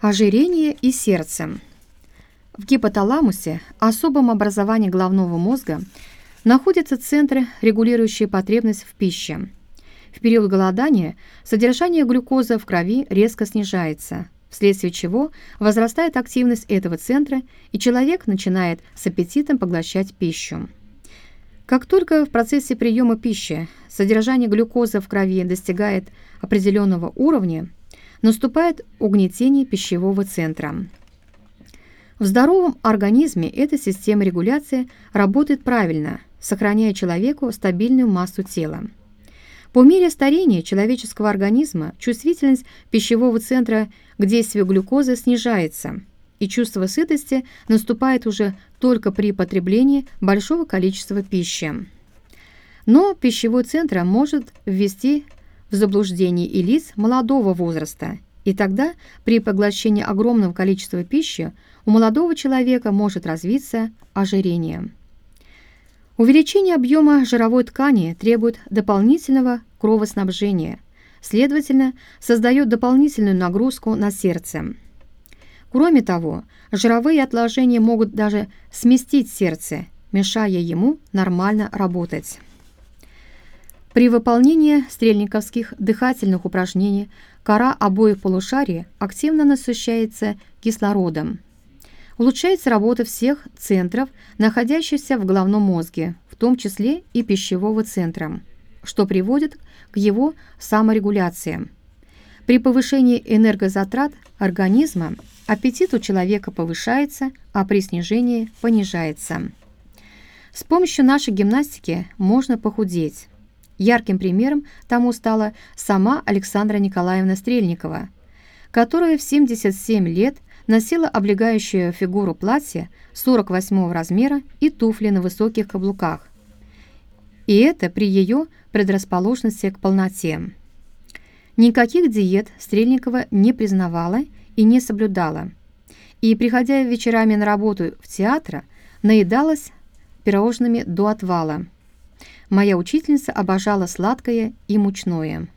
Ожирение и сердце. В гипоталамусе, особом образовании головного мозга, находятся центры, регулирующие потребность в пище. В период голодания содержание глюкозы в крови резко снижается, вследствие чего возрастает активность этого центра, и человек начинает с аппетитом поглощать пищу. Как только в процессе приема пищи содержание глюкозы в крови достигает определенного уровня, наступает угнетение пищевого центра. В здоровом организме эта система регуляции работает правильно, сохраняя человеку стабильную массу тела. По мере старения человеческого организма чувствительность пищевого центра к действию глюкозы снижается, и чувство сытости наступает уже только при потреблении большого количества пищи. Но пищевой центр может ввести в заблуждение и лиц молодого возраста, и тогда при поглощении огромного количества пищи у молодого человека может развиться ожирение. Увеличение объема жировой ткани требует дополнительного кровоснабжения, следовательно, создает дополнительную нагрузку на сердце. Кроме того, жировые отложения могут даже сместить сердце, мешая ему нормально работать. При выполнении стрельниковских дыхательных упражнений кора обоих полушарий активно насыщается кислородом. Улучшается работа всех центров, находящихся в головном мозге, в том числе и пищевого центра, что приводит к его саморегуляции. При повышении энергозатрат организма аппетит у человека повышается, а при снижении понижается. С помощью нашей гимнастики можно похудеть. Ярким примером тому стала сама Александра Николаевна Стрельникова, которая в 77 лет носила облегающую фигуру платье 48 размера и туфли на высоких каблуках. И это при ее предрасположенности к полноте. Никаких диет Стрельникова не признавала и не соблюдала. И, приходя вечерами на работу в театр, наедалась пирожными до отвала – Моя учительница обожала сладкое и мучное.